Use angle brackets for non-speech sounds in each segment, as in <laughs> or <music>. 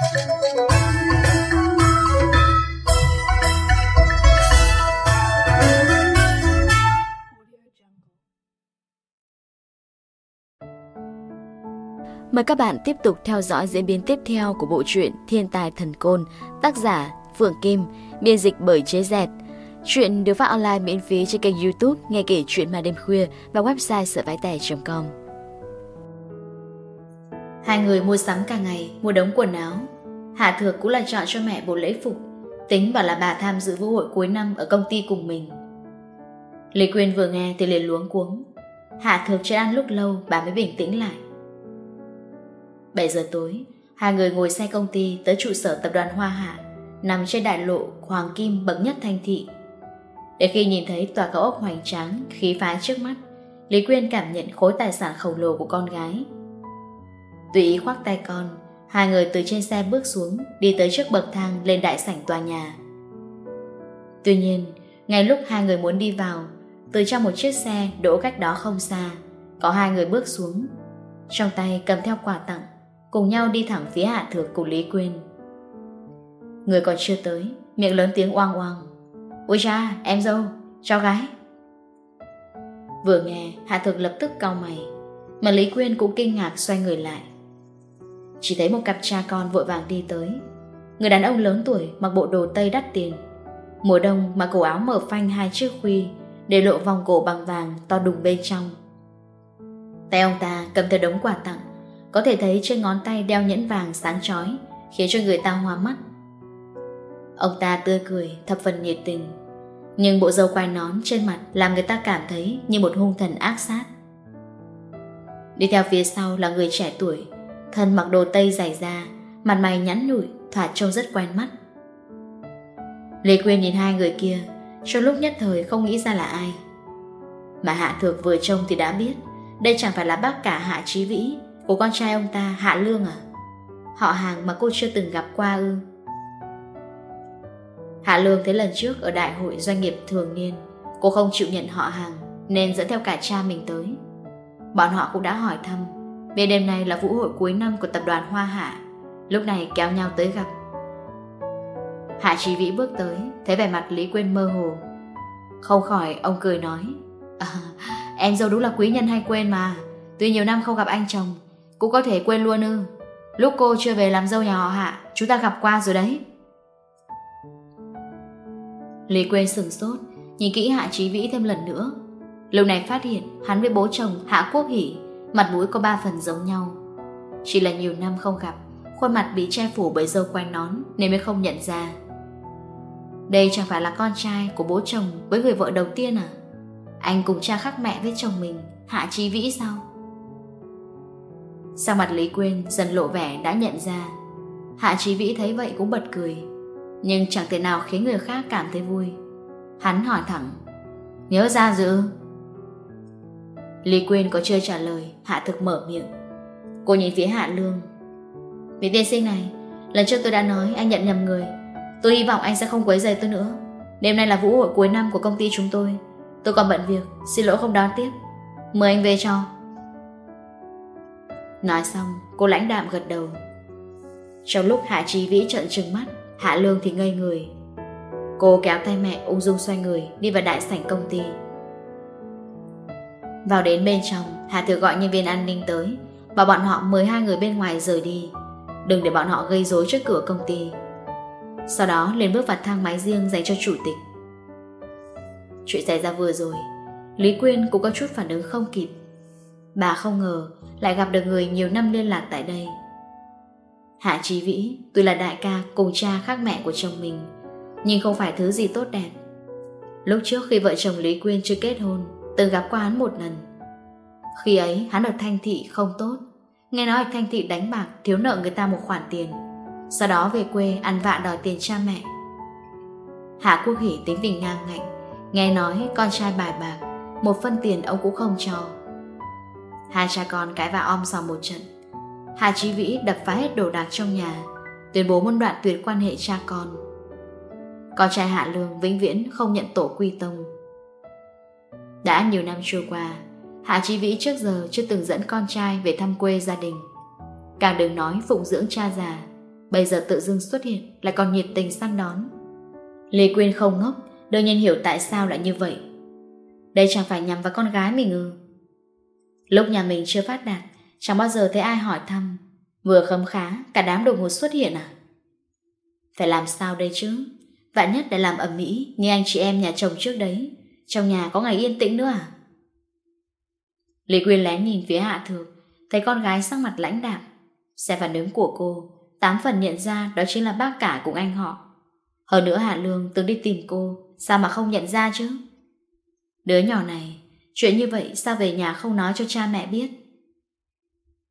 Mời các bạn tiếp tục theo dõi diễn biến tiếp theo của bộ truyện Thiên tài thần côn, tác giả Phượng Kim, biên dịch bởi Chế Dẹt. Chuyện được phát online miễn phí trên kênh YouTube Nghe kể chuyện Ma đêm khuya và website sởvaitẻ.com. Hai người mua sắm cả ngày, mua đống quần áo. Hạ Thược cũng là chọn cho mẹ bộ lễ phục, tính bảo là bà tham dự vũ hội cuối năm ở công ty cùng mình. Lý Quyên vừa nghe thì liền luống cuống. Hạ Thược chưa ăn lúc lâu, bà mới bình tĩnh lại. 7 giờ tối, hai người ngồi xe công ty tới trụ sở tập đoàn Hoa Hạ, nằm trên đại lộ Hoàng Kim bậc nhất thành thị. Để khi nhìn thấy tòa cao ốc hoành tráng, khí phái trước mắt, Lý Quyên cảm nhận khối tài sản khổng lồ của con gái Tùy ý khoác tay con, hai người từ trên xe bước xuống, đi tới trước bậc thang lên đại sảnh tòa nhà. Tuy nhiên, ngay lúc hai người muốn đi vào, từ trong một chiếc xe đỗ cách đó không xa, có hai người bước xuống. Trong tay cầm theo quà tặng, cùng nhau đi thẳng phía hạ thược của Lý Quyên. Người còn chưa tới, miệng lớn tiếng oang oang. Ôi cha, em dâu, cháu gái. Vừa nghe, Hạ Thực lập tức cau mày, mà Lý Quyên cũng kinh ngạc xoay người lại. Chỉ thấy một cặp cha con vội vàng đi tới. Người đàn ông lớn tuổi mặc bộ đồ tây đắt tiền. Mùa đông mặc cổ áo mở phanh hai chiếc khuy Để lộ vòng cổ bằng vàng to đùng bên trong. Tay ông ta cầm theo đống quà tặng, Có thể thấy trên ngón tay đeo nhẫn vàng sáng chói, Khiến cho người ta hoa mắt. Ông ta tươi cười, thập phần nhiệt tình. Nhưng bộ dâu quai nón trên mặt Làm người ta cảm thấy như một hung thần ác sát. Đi theo phía sau là người trẻ tuổi Thân mặc đồ tây dày da, Mặt mày nhắn nhủi, thoạt trông rất quen mắt. Lê Quyên nhìn hai người kia, Trong lúc nhất thời không nghĩ ra là ai. Mà Hạ Thược vừa trông thì đã biết, Đây chẳng phải là bác cả Hạ Trí Vĩ Của con trai ông ta Hạ Lương à? Họ hàng mà cô chưa từng gặp qua ư? Hạ Lương thấy lần trước Ở đại hội doanh nghiệp thường niên, Cô không chịu nhận họ hàng, Nên dẫn theo cả cha mình tới. Bọn họ cũng đã hỏi thăm về đêm này là vũ hội cuối năm của tập đoàn Hoa Hạ. Lúc này kéo nhau tới gặp. Hạ Chí Vĩ bước tới Thấy vẻ mặt Lý Quyên mơ hồ. Không khỏi ông cười nói à, Em dâu đúng là quý nhân hay quên mà. Tuy nhiều năm không gặp anh chồng Cũng có thể quên luôn ư. Lúc cô chưa về làm dâu nhà họ Hạ Chúng ta gặp qua rồi đấy. Lý Quyên sửng sốt Nhìn kỹ Hạ Chí Vĩ thêm lần nữa. Lúc này phát hiện hắn với bố chồng Hạ Quốc Hỷ Mặt mũi có ba phần giống nhau. Chỉ là nhiều năm không gặp, Khuôn mặt bị che phủ bởi dâu quai nón Nên mới không nhận ra. Đây chẳng phải là con trai của bố chồng Với người vợ đầu tiên à? Anh cùng cha khác mẹ với chồng mình, Hạ Chí Vĩ sao? Sao mặt Lý Quyên, dần lộ vẻ đã nhận ra. Hạ Chí Vĩ thấy vậy cũng bật cười. Nhưng chẳng thể nào khiến người khác cảm thấy vui. Hắn hỏi thẳng, Nhớ ra dự Lý Quyên có chưa trả lời, Hạ thực mở miệng. Cô nhìn phía Hạ Lương. Vị tiên sinh này, Lần trước tôi đã nói anh nhận nhầm người. Tôi hy vọng anh sẽ không quấy rầy tôi nữa. Đêm nay là vũ hội cuối năm của công ty chúng tôi. Tôi còn bận việc, Xin lỗi không đón tiếp. Mời anh về cho. Nói xong, cô lãnh đạm gật đầu. Trong lúc Hạ Trí Vĩ trận trừng mắt, Hạ Lương thì ngây người. Cô kéo tay mẹ ung dung xoay người, Đi vào đại sảnh công ty. Vào đến bên trong, Hà Thừa gọi nhân viên an ninh tới, và bọn họ mời hai người bên ngoài rời đi. Đừng để bọn họ gây rối trước cửa công ty. Sau đó liền bước vào thang máy riêng dành cho chủ tịch. Chuyện xảy ra vừa rồi, Lý Quyên cũng có chút phản ứng không kịp. Bà không ngờ lại gặp được người nhiều năm liên lạc tại đây. Hạ Trí Vĩ, tuy là đại ca cùng cha khác mẹ của chồng mình, nhưng không phải thứ gì tốt đẹp. Lúc trước khi vợ chồng Lý Quyên chưa kết hôn, từng gặp qua hắn một lần. Khi ấy, hắn ở Thanh Thị không tốt. Nghe nói Thanh Thị đánh bạc, Thiếu nợ người ta một khoản tiền. Sau đó về quê ăn vạ đòi tiền cha mẹ. Hạ Quốc Hỷ tính tình ngang ngạnh. Nghe nói con trai bài bạc, Một phân tiền ông cũng không cho. Hai cha con cãi vã om sòm một trận. Hà Chí Vĩ đập phá hết đồ đạc trong nhà, Tuyên bố muốn đoạn tuyệt quan hệ cha con. Con trai Hạ Lương vĩnh viễn không nhận tổ quy tông. Đã nhiều năm trôi qua, Hạ Chí Vĩ trước giờ chưa từng dẫn con trai về thăm quê gia đình. Càng đừng nói phụng dưỡng cha già, bây giờ tự dưng xuất hiện lại còn nhiệt tình săn đón. Lê Quyên không ngốc, đương nhiên hiểu tại sao lại như vậy. Đây chẳng phải nhằm vào con gái mình ư. Lúc nhà mình chưa phát đạt, chẳng bao giờ thấy ai hỏi thăm. Vừa khấm khá, cả đám đồng hồ xuất hiện à? Phải làm sao đây chứ? Vạn nhất đã làm ẩm mỹ như anh chị em nhà chồng trước đấy. Trong nhà có ngày yên tĩnh nữa à? Lý Quyên lén nhìn phía hạ thược, Thấy con gái sắc mặt lãnh đạm. Xe phản ứng của cô, Tám phần nhận ra đó chính là bác cả cùng anh họ. Hơn nữa Hạ Lương từng đi tìm cô, Sao mà không nhận ra chứ? Đứa nhỏ này, Chuyện như vậy sao về nhà không nói cho cha mẹ biết?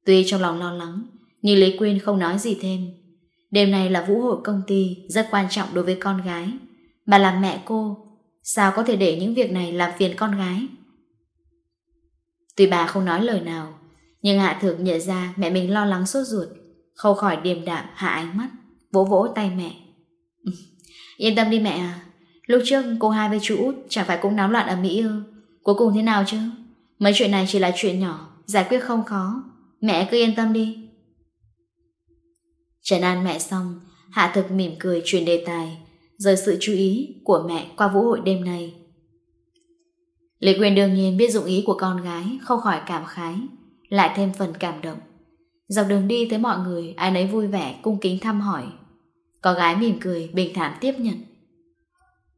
Tuy trong lòng lo lắng, Nhưng Lý Quyên không nói gì thêm. Đêm này là vũ hội công ty Rất quan trọng đối với con gái, Mà làm mẹ cô Sao có thể để những việc này làm phiền con gái? Tuy bà không nói lời nào, Nhưng Hạ Thược nhận ra mẹ mình lo lắng sốt ruột, Khâu khỏi điềm đạm, hạ ánh mắt, Vỗ vỗ tay mẹ. Ừ, yên tâm đi mẹ à Lúc trước cô hai với chú út Chẳng phải cũng náo loạn ở Mỹ ư, Cuối cùng thế nào chứ? Mấy chuyện này chỉ là chuyện nhỏ, Giải quyết không khó, Mẹ cứ yên tâm đi. Trần an mẹ xong, Hạ thực mỉm cười chuyển đề tài rời sự chú ý của mẹ qua vũ hội đêm nay. lê Quyên đương nhiên biết dụng ý của con gái không khỏi cảm khái, lại thêm phần cảm động. Dọc đường đi tới mọi người ai nấy vui vẻ cung kính thăm hỏi. Có gái mỉm cười bình thản tiếp nhận.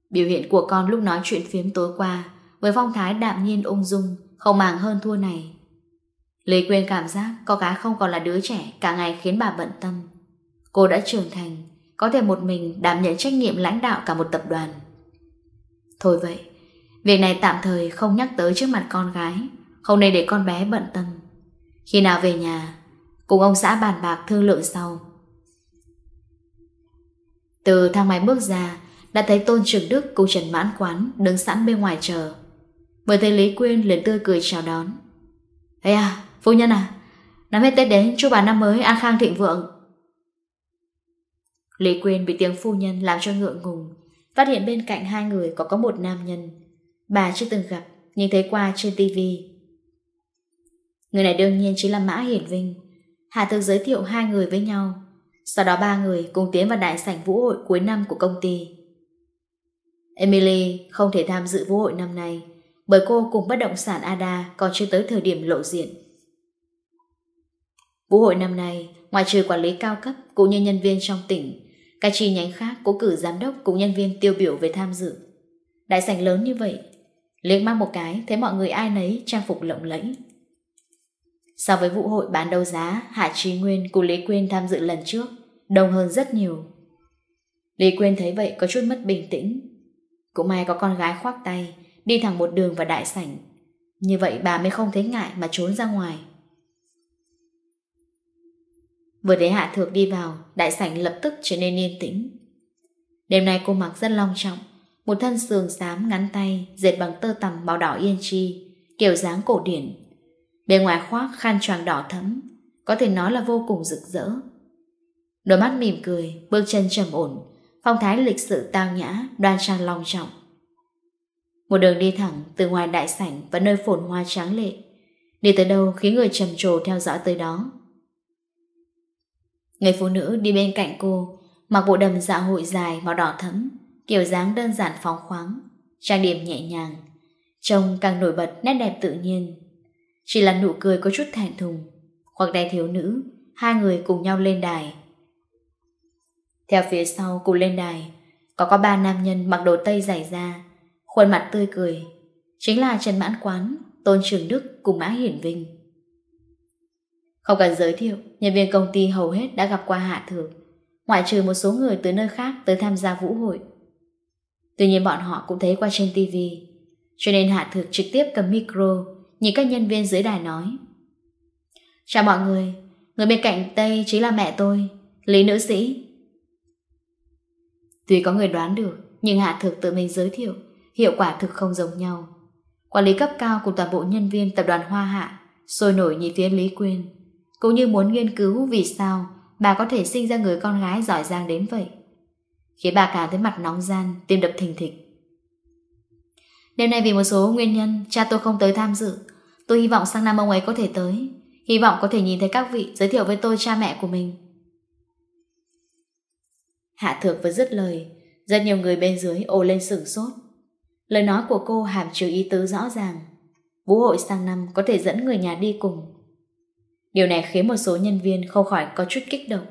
Biểu hiện của con lúc nói chuyện phiếm tối qua với phong thái đạm nhiên ung dung không màng hơn thua này. Lê Quyên cảm giác có gái không còn là đứa trẻ cả ngày khiến bà bận tâm. Cô đã trưởng thành có thể một mình đảm nhận trách nhiệm lãnh đạo cả một tập đoàn. Thôi vậy, việc này tạm thời không nhắc tới trước mặt con gái, không nên để con bé bận tâm. Khi nào về nhà, cùng ông xã bàn bạc thương lượng sau. Từ thang máy bước ra, đã thấy Tôn Trường Đức cùng Trần Mãn Quán đứng sẵn bên ngoài chờ. Vừa thấy Lý Quyên liền tươi cười chào đón. Ê à, phu nhân à, năm hết Tết đến chúc bà năm mới an khang thịnh vượng. Lý Quyên bị tiếng phu nhân làm cho ngượng ngùng, phát hiện bên cạnh hai người có có một nam nhân. Bà chưa từng gặp, nhưng thấy qua trên tivi. Người này đương nhiên chính là Mã Hiển Vinh. Hà Thực giới thiệu hai người với nhau. Sau đó ba người cùng tiến vào đại sảnh vũ hội cuối năm của công ty. Emily không thể tham dự vũ hội năm nay bởi cô cùng bất động sản Ada còn chưa tới thời điểm lộ diện. Vũ hội năm nay, ngoài trừ quản lý cao cấp cũng như nhân viên trong tỉnh, các chi nhánh khác cũng cử giám đốc cùng nhân viên tiêu biểu về tham dự. Đại sảnh lớn như vậy, liếc mang một cái thấy mọi người ai nấy trang phục lộng lẫy. So với vụ hội bán đấu giá, Hạ Trí Nguyên cùng Lý Quyên tham dự lần trước, đông hơn rất nhiều. Lý Quyên thấy vậy có chút mất bình tĩnh. Cũng may có con gái khoác tay, đi thẳng một đường vào đại sảnh. Như vậy bà mới không thấy ngại mà trốn ra ngoài. Vừa thấy Hạ Thược đi vào, đại sảnh lập tức trở nên yên tĩnh. Đêm nay cô mặc rất long trọng, một thân sườn xám ngắn tay, dệt bằng tơ tằm màu đỏ yên chi, kiểu dáng cổ điển. Bề ngoài khoác khăn choàng đỏ thẫm, có thể nói là vô cùng rực rỡ. Đôi mắt mỉm cười, bước chân trầm ổn, phong thái lịch sự tao nhã, đoan trang long trọng. Một đường đi thẳng từ ngoài đại sảnh và nơi phồn hoa tráng lệ, đi tới đâu khiến người trầm trồ theo dõi tới đó. Người phụ nữ đi bên cạnh cô, mặc bộ đầm dạ hội dài màu đỏ thẫm, kiểu dáng đơn giản phóng khoáng, trang điểm nhẹ nhàng, trông càng nổi bật nét đẹp tự nhiên. Chỉ là nụ cười có chút thẹn thùng, khoảng tay thiếu nữ, hai người cùng nhau lên đài. Theo phía sau cùng lên đài, có có ba nam nhân mặc đồ tây dày da, khuôn mặt tươi cười, chính là Trần Mãn Quán, Tôn Trường Đức cùng Mã Hiển Vinh. Không cần giới thiệu, nhân viên công ty hầu hết đã gặp qua Hạ Thược, ngoại trừ một số người từ nơi khác tới tham gia vũ hội. Tuy nhiên bọn họ cũng thấy qua trên TV, cho nên Hạ Thược trực tiếp cầm micro, nhìn các nhân viên dưới đài nói. Chào mọi người, người bên cạnh Tây chính là mẹ tôi, Lý Nữ Sĩ. Tuy có người đoán được, nhưng Hạ Thược tự mình giới thiệu, hiệu quả thực không giống nhau. Quản lý cấp cao của toàn bộ nhân viên tập đoàn Hoa Hạ sôi nổi nhìn phía Lý Quyên cũng như muốn nghiên cứu vì sao bà có thể sinh ra người con gái giỏi giang đến vậy. Khiến bà cảm thấy mặt nóng gian, tim đập thình thịch. Đêm nay vì một số nguyên nhân, cha tôi không tới tham dự. Tôi hy vọng sang năm ông ấy có thể tới. Hy vọng có thể nhìn thấy các vị giới thiệu với tôi cha mẹ của mình. Hạ thược vừa dứt lời, rất nhiều người bên dưới ồ lên sửng sốt. Lời nói của cô hàm chứa ý tứ rõ ràng. Vũ hội sang năm có thể dẫn người nhà đi cùng Điều này khiến một số nhân viên không khỏi có chút kích động.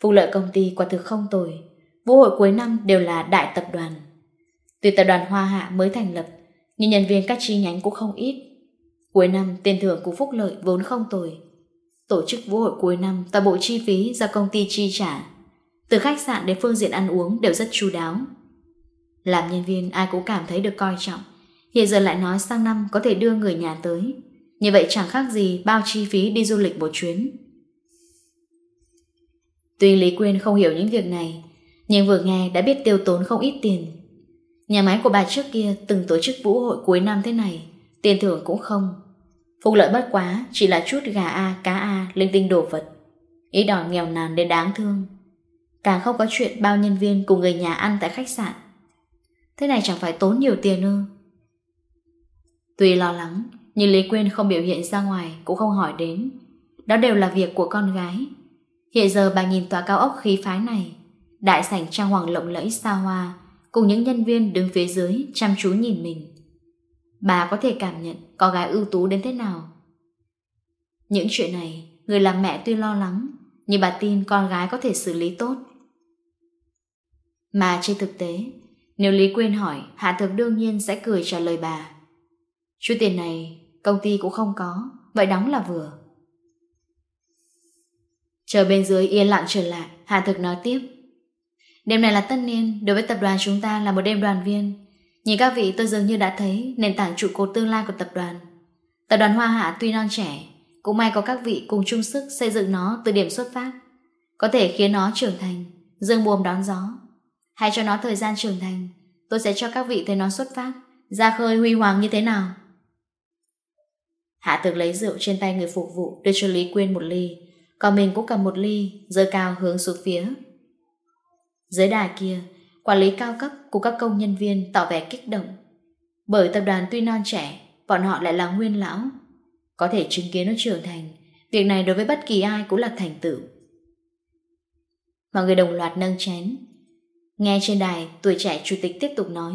Vụ lợi công ty quả thực không tồi, vũ hội cuối năm đều là đại tập đoàn. Từ tập đoàn Hoa Hạ mới thành lập, nhưng nhân viên các chi nhánh cũng không ít. Cuối năm tiền thưởng của phúc lợi vốn không tồi. Tổ chức vũ hội cuối năm toàn bộ chi phí do công ty chi trả. Từ khách sạn đến phương diện ăn uống đều rất chu đáo. Làm nhân viên ai cũng cảm thấy được coi trọng. Hiện giờ lại nói sang năm có thể đưa người nhà tới. Như vậy chẳng khác gì bao chi phí đi du lịch một chuyến. Tuy Lý Quyên không hiểu những việc này, nhưng vừa nghe đã biết tiêu tốn không ít tiền. Nhà máy của bà trước kia từng tổ chức vũ hội cuối năm thế này, tiền thưởng cũng không. Phục lợi bất quá chỉ là chút gà A, cá A, linh tinh đồ vật. Ý đòi nghèo nàn đến đáng thương. Càng không có chuyện bao nhân viên cùng người nhà ăn tại khách sạn. Thế này chẳng phải tốn nhiều tiền ư. Tuy lo lắng, nhưng Lý Quyên không biểu hiện ra ngoài, Cũng không hỏi đến. Đó đều là việc của con gái. Hiện giờ bà nhìn tòa cao ốc khí phái này, Đại sảnh trang hoàng lộng lẫy xa hoa, Cùng những nhân viên đứng phía dưới Chăm chú nhìn mình. Bà có thể cảm nhận có gái ưu tú đến thế nào. Những chuyện này, Người làm mẹ tuy lo lắng, Nhưng bà tin con gái có thể xử lý tốt. Mà trên thực tế, Nếu Lý Quyên hỏi, Hạ Thược đương nhiên sẽ cười trả lời bà. Chú tiền này Công ty cũng không có. Vậy đóng là vừa. Chờ bên dưới yên lặng trở lại, hà thực nói tiếp. Đêm này là tân niên, Đối với tập đoàn chúng ta là một đêm đoàn viên. Nhìn các vị tôi dường như đã thấy Nền tảng trụ cột tương lai của tập đoàn. Tập đoàn Hoa Hạ tuy non trẻ, Cũng may có các vị cùng chung sức xây dựng nó Từ điểm xuất phát, Có thể khiến nó trưởng thành, Dương buồm đón gió. Hãy cho nó thời gian trưởng thành, Tôi sẽ cho các vị thấy nó xuất phát, Ra khơi huy hoàng như thế nào. Hạ Tược lấy rượu trên tay người phục vụ đưa cho Lý Quyên một ly, còn mình cũng cầm một ly, dơ cao hướng xuống phía. Dưới đài kia, quản lý cao cấp cùng các công nhân viên tỏ vẻ kích động. Bởi tập đoàn tuy non trẻ, bọn họ lại là nguyên lão. Có thể chứng kiến nó trưởng thành, việc này đối với bất kỳ ai cũng là thành tựu. Mọi người đồng loạt nâng chén. Nghe trên đài, tuổi trẻ chủ tịch tiếp tục nói.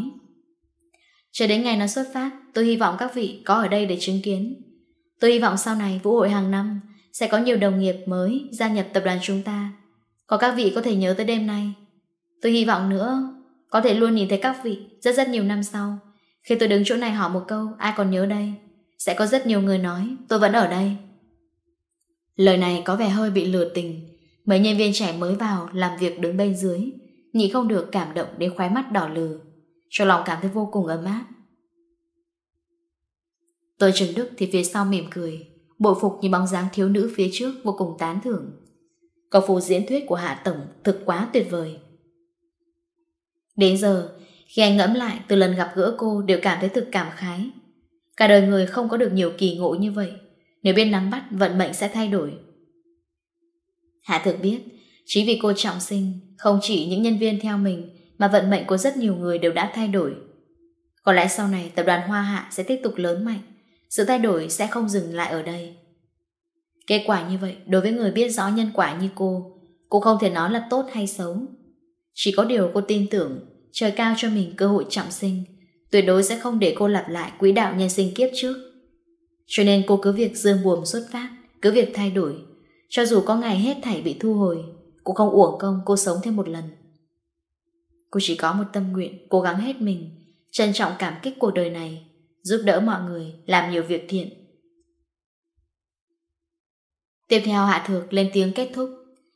Cho đến ngày nó xuất phát, tôi hy vọng các vị có ở đây để chứng kiến. Tôi hy vọng sau này vũ hội hàng năm sẽ có nhiều đồng nghiệp mới gia nhập tập đoàn chúng ta. Có các vị có thể nhớ tới đêm nay. Tôi hy vọng nữa, có thể luôn nhìn thấy các vị rất rất nhiều năm sau. Khi tôi đứng chỗ này hỏi một câu, ai còn nhớ đây sẽ có rất nhiều người nói, tôi vẫn ở đây. Lời này có vẻ hơi bị lừa tình. Mấy nhân viên trẻ mới vào làm việc đứng bên dưới, nhị không được cảm động đến khóe mắt đỏ lừa Trong lòng cảm thấy vô cùng ấm áp. Tôi Trần Đức thì phía sau mỉm cười, bội phục như bóng dáng thiếu nữ phía trước vô cùng tán thưởng. Câu phù diễn thuyết của Hạ Tổng thực quá tuyệt vời. Đến giờ, khi anh ngẫm lại từ lần gặp gỡ cô đều cảm thấy thực cảm khái. Cả đời người không có được nhiều kỳ ngộ như vậy. Nếu biết nắm bắt, vận mệnh sẽ thay đổi. Hạ thực biết, chỉ vì cô trọng sinh, không chỉ những nhân viên theo mình mà vận mệnh của rất nhiều người đều đã thay đổi. Có lẽ sau này tập đoàn Hoa Hạ sẽ tiếp tục lớn mạnh. Sự thay đổi sẽ không dừng lại ở đây. Kết quả như vậy, đối với người biết rõ nhân quả như cô, cô không thể nói là tốt hay xấu. Chỉ có điều cô tin tưởng, trời cao cho mình cơ hội trọng sinh, tuyệt đối sẽ không để cô lặp lại quỹ đạo nhân sinh kiếp trước. Cho nên cô cứ việc dương buồm xuất phát, cứ việc thay đổi, cho dù có ngày hết thảy bị thu hồi, cô không uổng công cô sống thêm một lần. Cô chỉ có một tâm nguyện, cố gắng hết mình, trân trọng cảm kích cuộc đời này, giúp đỡ mọi người, làm nhiều việc thiện. Tiếp theo Hạ Thược lên tiếng kết thúc.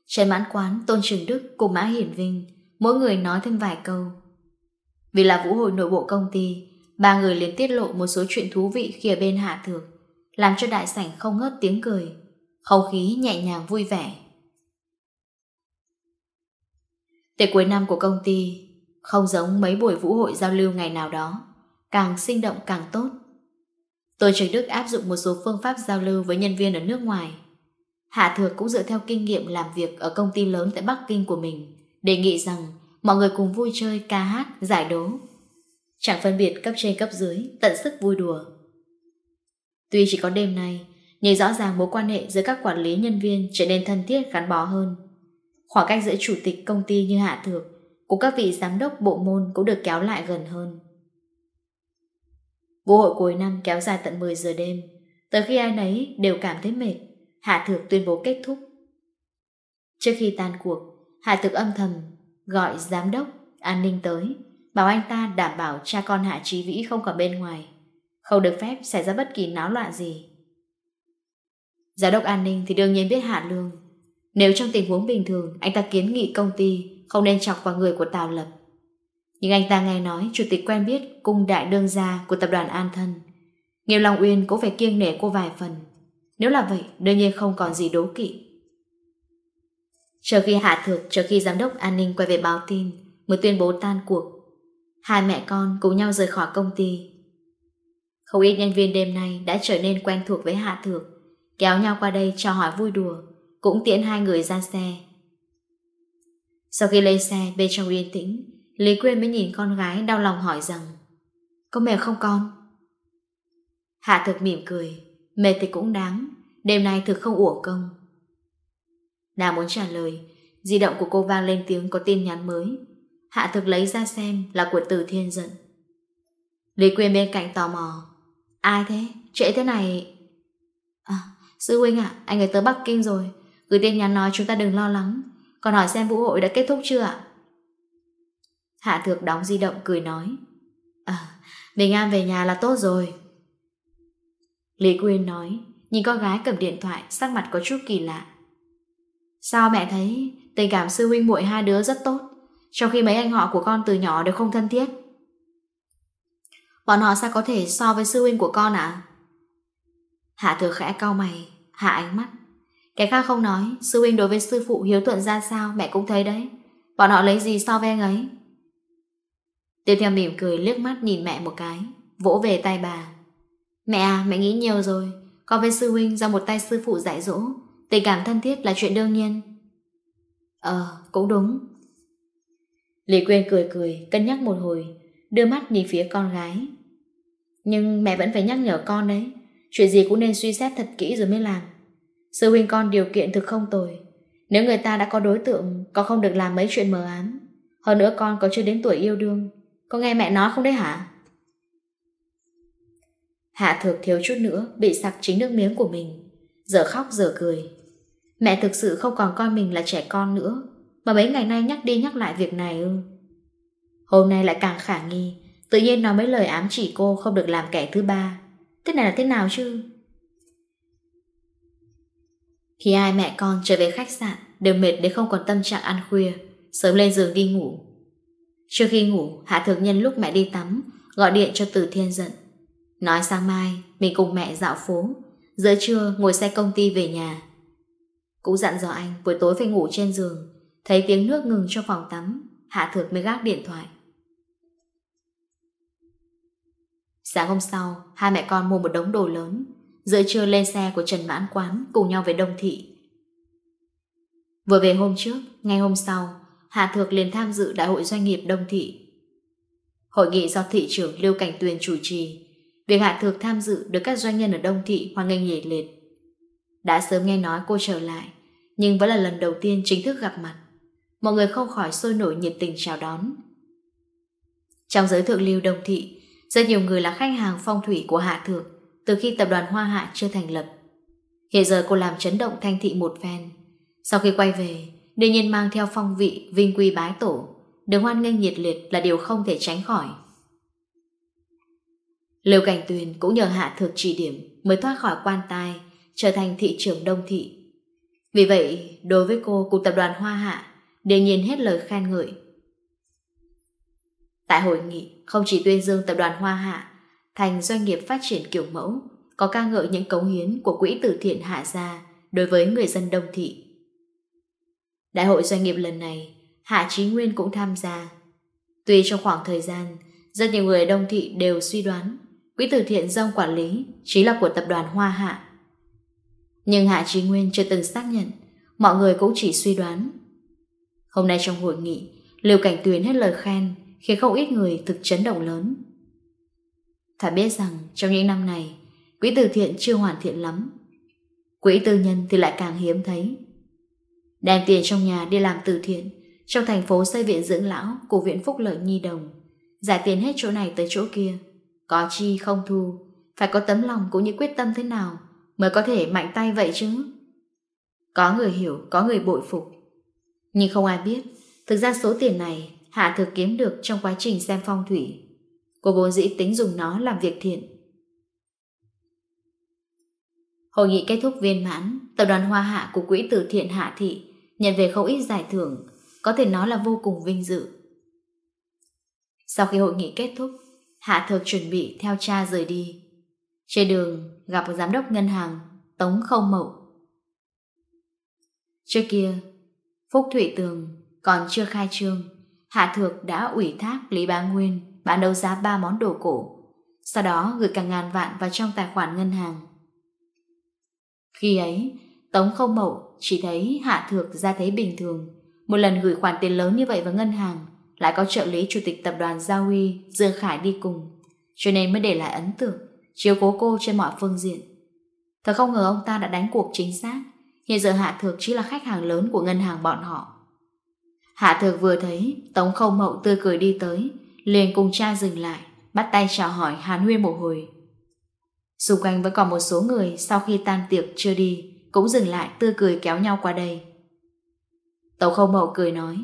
Trần Mãn Quán, Tôn Trường Đức cùng Mã Hiển Vinh, mỗi người nói thêm vài câu. Vì là vũ hội nội bộ công ty, ba người liền tiết lộ một số chuyện thú vị khỉa bên Hạ Thược, làm cho đại sảnh không ngớt tiếng cười, không khí nhẹ nhàng vui vẻ. Tiệc cuối năm của công ty không giống mấy buổi vũ hội giao lưu ngày nào đó càng sinh động càng tốt. Tôi trực đức áp dụng một số phương pháp giao lưu với nhân viên ở nước ngoài. Hạ Thược cũng dựa theo kinh nghiệm làm việc ở công ty lớn tại Bắc Kinh của mình, đề nghị rằng mọi người cùng vui chơi, ca hát, giải đố. Chẳng phân biệt cấp trên cấp dưới, tận sức vui đùa. Tuy chỉ có đêm nay, nhưng rõ ràng mối quan hệ giữa các quản lý nhân viên trở nên thân thiết gắn bó hơn. Khoảng cách giữa chủ tịch công ty như Hạ Thược cùng các vị giám đốc bộ môn cũng được kéo lại gần hơn. Vũ hội cuối năm kéo dài tận 10 giờ đêm, tới khi ai nấy đều cảm thấy mệt, Hạ Thược tuyên bố kết thúc. Trước khi tan cuộc, Hạ Thược âm thầm gọi giám đốc an ninh tới, bảo anh ta đảm bảo cha con Hạ Trí Vĩ không còn bên ngoài, không được phép xảy ra bất kỳ náo loạn gì. Giám đốc an ninh thì đương nhiên biết Hạ Lương. Nếu trong tình huống bình thường, anh ta kiến nghị công ty không nên chọc vào người của Tào Lập. Nhưng anh ta nghe nói chủ tịch quen biết cung đại đương gia của tập đoàn An Thân. Nghiêm Long Uyên cũng phải kiêng nể cô vài phần. Nếu là vậy, đương nhiên không còn gì đố kỵ. Chờ khi Hạ Thược, chờ khi giám đốc an ninh quay về báo tin, mới tuyên bố tan cuộc. Hai mẹ con cùng nhau rời khỏi công ty. Không ít nhân viên đêm nay đã trở nên quen thuộc với Hạ Thược, kéo nhau qua đây chào hỏi vui đùa, cũng tiễn hai người ra xe. Sau khi lên xe, bên trong yên tĩnh, Lý Quyên mới nhìn con gái đau lòng hỏi rằng Có mệt không con? Hạ thực mỉm cười Mệt thì cũng đáng Đêm nay thực không uổng công Nào muốn trả lời Di động của cô vang lên tiếng có tin nhắn mới Hạ thực lấy ra xem là của từ thiên giận Lý Quyên bên cạnh tò mò Ai thế? Trễ thế này À, sư huynh ạ, anh ấy tới Bắc Kinh rồi Gửi tin nhắn nói chúng ta đừng lo lắng Còn hỏi xem vũ hội đã kết thúc chưa ạ? Hạ thược đóng di động cười nói. À, bình an về nhà là tốt rồi. Lý Quyên nói Nhìn con gái cầm điện thoại Sắc mặt có chút kỳ lạ. Sao mẹ thấy tình cảm sư huynh muội hai đứa rất tốt Trong khi mấy anh họ của con từ nhỏ đều không thân thiết? Bọn họ sao có thể so với sư huynh của con à Hạ thừa khẽ cau mày Hạ ánh mắt. Cái khác không nói Sư huynh đối với sư phụ hiếu thuận ra sao Mẹ cũng thấy đấy. Bọn họ lấy gì so với anh ấy? Tiếp theo mỉm cười liếc mắt nhìn mẹ một cái, Vỗ về tay bà. Mẹ à mẹ nghĩ nhiều rồi. Con với sư huynh do một tay sư phụ dạy dỗ, Tình cảm thân thiết là chuyện đương nhiên. Ờ cũng đúng. Lý Quyên cười cười, Cân nhắc một hồi, Đưa mắt nhìn phía con gái. Nhưng mẹ vẫn phải nhắc nhở con đấy, Chuyện gì cũng nên suy xét thật kỹ rồi mới làm. Sư huynh con điều kiện thực không tồi. Nếu người ta đã có đối tượng, Con không được làm mấy chuyện mờ ám. Hơn nữa con có chưa đến tuổi yêu đương có nghe mẹ nói không đấy hả? Hạ thực thiếu chút nữa bị sặc chính nước miếng của mình. Giờ khóc, giờ cười. Mẹ thực sự không còn coi mình là trẻ con nữa. Mà mấy ngày nay nhắc đi nhắc lại việc này ư. Hôm nay lại càng khả nghi. Tự nhiên nói mấy lời ám chỉ cô không được làm kẻ thứ ba. Thế này là thế nào chứ? Khi ai mẹ con trở về khách sạn, đều mệt đến không còn tâm trạng ăn khuya. Sớm lên giường đi ngủ Trước khi ngủ, Hạ Thực Nhân lúc mẹ đi tắm, gọi điện cho Từ Thiên giận. Nói sáng mai, mình cùng mẹ dạo phố, giữa trưa ngồi xe công ty về nhà. Cũng dặn dò anh buổi tối phải ngủ trên giường, thấy tiếng nước ngừng trong phòng tắm, Hạ Thực mới gác điện thoại. Sáng hôm sau, hai mẹ con mua một đống đồ lớn, giữa trưa lên xe của Trần Mãn Quán cùng nhau về Đông Thị. Vừa về hôm trước, ngay hôm sau, Hà Thược liền tham dự Đại hội Doanh nghiệp Đông Thị. Hội nghị do thị trưởng Lưu Cảnh Tuyền chủ trì, việc Hạ Thược tham dự được các doanh nhân ở Đông Thị hoan nghênh nhiệt liệt. Đã sớm nghe nói cô trở lại, nhưng vẫn là lần đầu tiên chính thức gặp mặt. Mọi người không khỏi sôi nổi nhiệt tình chào đón. Trong giới thượng lưu Đông Thị, rất nhiều người là khách hàng phong thủy của Hạ Thược từ khi tập đoàn Hoa Hạ chưa thành lập. Hiện giờ cô làm chấn động thanh thị một phen. Sau khi quay về, Đương nhiên mang theo phong vị vinh quy bái tổ, Được hoan nghênh nhiệt liệt là điều không thể tránh khỏi. Lưu Cảnh Tuyền cũng nhờ hạ thực chỉ điểm Mới thoát khỏi quan tài, Trở thành thị trưởng đông thị. Vì vậy, đối với cô cùng tập đoàn Hoa Hạ Đương nhiên hết lời khen ngợi. Tại hội nghị, Không chỉ tuyên dương tập đoàn Hoa Hạ, Thành doanh nghiệp phát triển kiểu mẫu, Có ca ngợi những cống hiến của quỹ từ thiện hạ gia Đối với người dân đông thị. Đại hội doanh nghiệp lần này, Hạ Chí Nguyên cũng tham gia. Tuy trong khoảng thời gian, rất nhiều người đông thị đều suy đoán quỹ từ thiện dòng quản lý chính là của tập đoàn Hoa Hạ. Nhưng Hạ Chí Nguyên chưa từng xác nhận, mọi người cũng chỉ suy đoán. Hôm nay trong hội nghị, Liêu Cảnh tuyến hết lời khen khiến không ít người thực chấn động lớn. Thả biết rằng trong những năm này, quỹ từ thiện chưa hoàn thiện lắm. Quỹ tư nhân thì lại càng hiếm thấy. Đem tiền trong nhà đi làm từ thiện Trong thành phố xây viện dưỡng lão Của viện phúc lợi nhi đồng. Giải tiền hết chỗ này tới chỗ kia Có chi không thu Phải có tấm lòng cũng như quyết tâm thế nào Mới có thể mạnh tay vậy chứ? Có người hiểu, có người bội phục. Nhưng không ai biết Thực ra số tiền này Hạ thực kiếm được trong quá trình xem phong thủy. Cô vốn dĩ tính dùng nó làm việc thiện. Hội nghị kết thúc viên mãn, tập đoàn Hoa Hạ của Quỹ Từ Thiện Hạ Thị nhận về không ít giải thưởng, có thể nói là vô cùng vinh dự. Sau khi hội nghị kết thúc, Hạ Thược chuẩn bị theo cha rời đi. Trên đường gặp giám đốc ngân hàng Tống Không Mậu. Trước kia, Phúc Thụy Tường còn chưa khai trương, Hạ Thược đã ủy thác Lý Bá Nguyên bán đấu giá ba món đồ cổ, sau đó gửi cả ngàn vạn vào trong tài khoản ngân hàng. Khi ấy, Tống Không Mậu chỉ thấy Hạ Thược ra thấy bình thường. Một lần gửi khoản tiền lớn như vậy vào ngân hàng, lại có trợ lý chủ tịch tập đoàn Gia Huy, Dương Khải đi cùng, cho nên mới để lại ấn tượng, chiếu cố cô trên mọi phương diện. Thật không ngờ ông ta đã đánh cuộc chính xác, hiện giờ Hạ Thược chỉ là khách hàng lớn của ngân hàng bọn họ. Hạ Thược vừa thấy, Tống Khâu Mậu tươi cười đi tới, liền cùng cha dừng lại, bắt tay chào hỏi Hàn Huyên một hồi. Xung quanh vẫn còn một số người sau khi tan tiệc chưa đi, cũng dừng lại tươi cười kéo nhau qua đây. Tàu không mậu cười nói,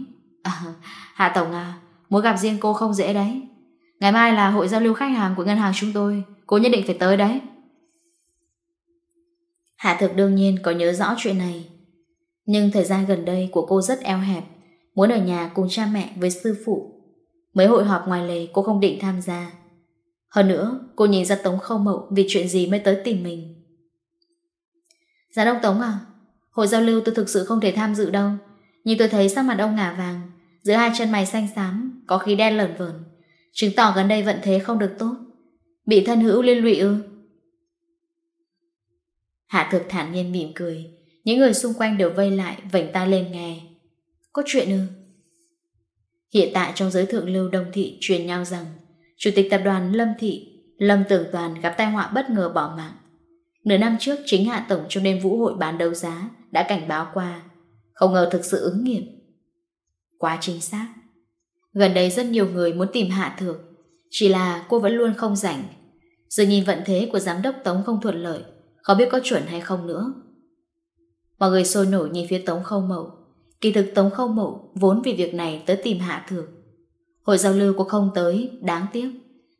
à, Hạ Tổng à, muốn gặp riêng cô không dễ đấy. Ngày mai là hội giao lưu khách hàng của ngân hàng chúng tôi, cô nhất định phải tới đấy. Hạ thực đương nhiên có nhớ rõ chuyện này. Nhưng thời gian gần đây của cô rất eo hẹp, muốn ở nhà cùng cha mẹ với sư phụ. Mấy hội họp ngoài lề cô không định tham gia. Hơn nữa, cô nhìn ra Tống Khâu Mậu vì chuyện gì mới tới tìm mình. Dạ đông Tống à Hội giao lưu tôi thực sự không thể tham dự đâu. Nhưng tôi thấy sắc mặt ông ngả vàng, Giữa hai chân mày xanh xám, Có khí đen lởn vởn. Chứng tỏ gần đây vận thế không được tốt. Bị thân hữu liên lụy ư? Hạ thực thản nhiên mỉm cười, Những người xung quanh đều vây lại Vảnh ta lên nghe. Có chuyện ư? Hiện tại trong giới thượng lưu đông thị truyền nhau rằng, Chủ tịch tập đoàn Lâm Thị, Lâm Tưởng Toàn gặp tai họa bất ngờ bỏ mạng. Nửa năm trước chính Hạ Tổng trong đêm vũ hội bán đấu giá đã cảnh báo qua, không ngờ thực sự ứng nghiệm. Quá chính xác. Gần đây rất nhiều người muốn tìm Hạ Thược, chỉ là cô vẫn luôn không rảnh. Giờ nhìn vận thế của giám đốc Tống không thuận lợi, không biết có chuẩn hay không nữa. Mọi người sôi nổi nhìn phía Tống Khâu Mậu. Kỳ thực Tống Khâu Mậu vốn vì việc này tới tìm Hạ Thược. Hội giao lưu của không tới, đáng tiếc.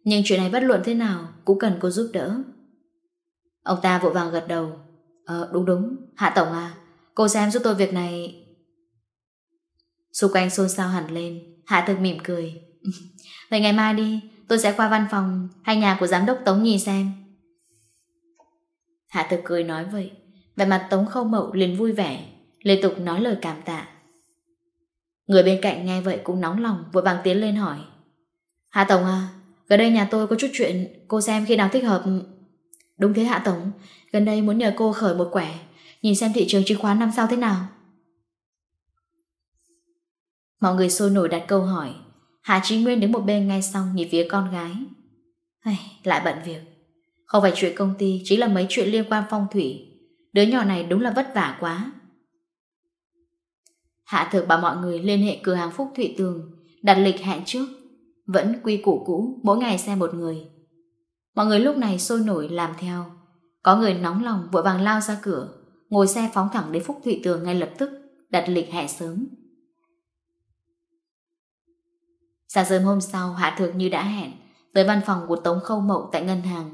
Nhưng chuyện này bất luận thế nào cũng cần cô giúp đỡ. Ông ta vội vàng gật đầu. Ờ đúng đúng. Hạ Tổng à Cô xem giúp tôi việc này. Xung quanh xôn xao hẳn lên. Hạ thực mỉm cười. cười <laughs> Vậy ngày mai đi, Tôi sẽ qua văn phòng Hay nhà của giám đốc Tống nhìn xem. Hạ thực cười nói vậy. Về mặt Tống Khâu Mậu liền vui vẻ, Liên tục nói lời cảm tạ. Người bên cạnh nghe vậy cũng nóng lòng, Vội vàng tiến lên hỏi. Hạ Tổng à Gần đây nhà tôi có chút chuyện, Cô xem khi nào thích hợp Đúng thế Hạ Tổng, gần đây muốn nhờ cô khởi một quẻ, nhìn xem thị trường chứng khoán năm sau thế nào. Mọi người sôi nổi đặt câu hỏi, Hạ Trí Nguyên đứng một bên ngay xong nhìn phía con gái. Ai, lại bận việc. Không phải chuyện công ty, chính là mấy chuyện liên quan phong thủy. Đứa nhỏ này đúng là vất vả quá. Hạ thực bảo mọi người liên hệ cửa hàng Phúc Thụy Tường, đặt lịch hẹn trước. Vẫn quy củ cũ, mỗi ngày xem một người. Mọi người lúc này sôi nổi làm theo. Có người nóng lòng vội vàng lao ra cửa, ngồi xe phóng thẳng đến Phúc Thụy Tường ngay lập tức, đặt lịch hẹn sớm. Sáng sớm hôm sau, Hạ Thược như đã hẹn, tới văn phòng của Tống Khâu Mậu tại ngân hàng.